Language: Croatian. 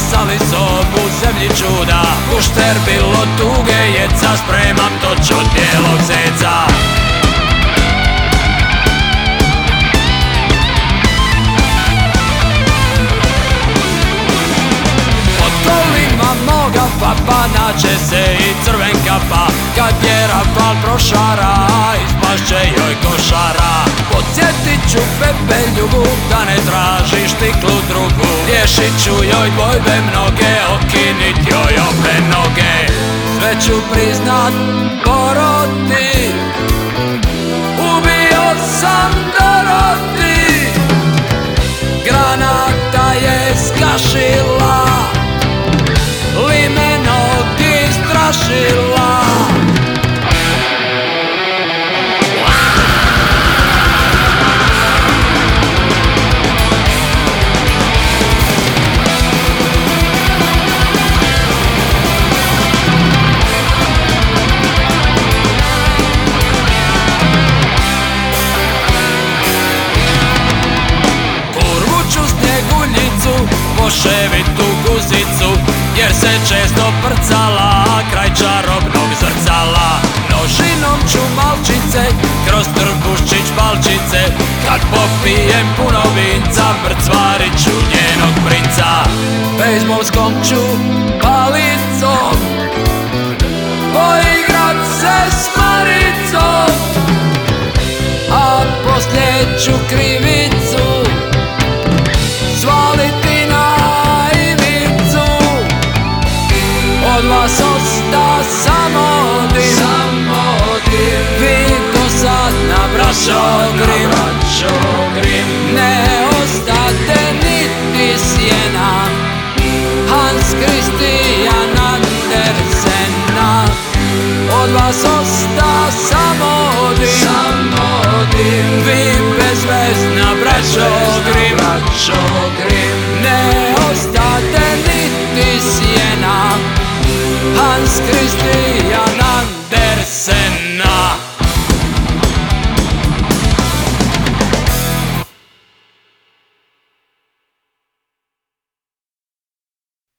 bluda sa lisom u zemlji čuda. Kušter bilo tuge jeca Spremam toč od bijelog zeca. Moga papa Naće se i crven kapa. Kad je rafal prošara Ispašće joj košara ću Pepe ljubu Da ne traži štiklu drugu. Riješit ću joj dvojbe mnoge Okinit joj obe noge. Sve ću priznat poroti poševitu guzicu Jer se često prcala kraj čarobnog zrcala. Nožinom ću malčice, kroz trbuščić palčice Kad popijem puno vinca, mrcvarit ću njenog princa. Bejzbolskom ću palicom brašo grim Ne ostate niti sjena. Hans Christian Andersena Od vas osta samo dim Samo dim Vi bezvezna braćo grim Ne ostate niti sjena. Hans Christian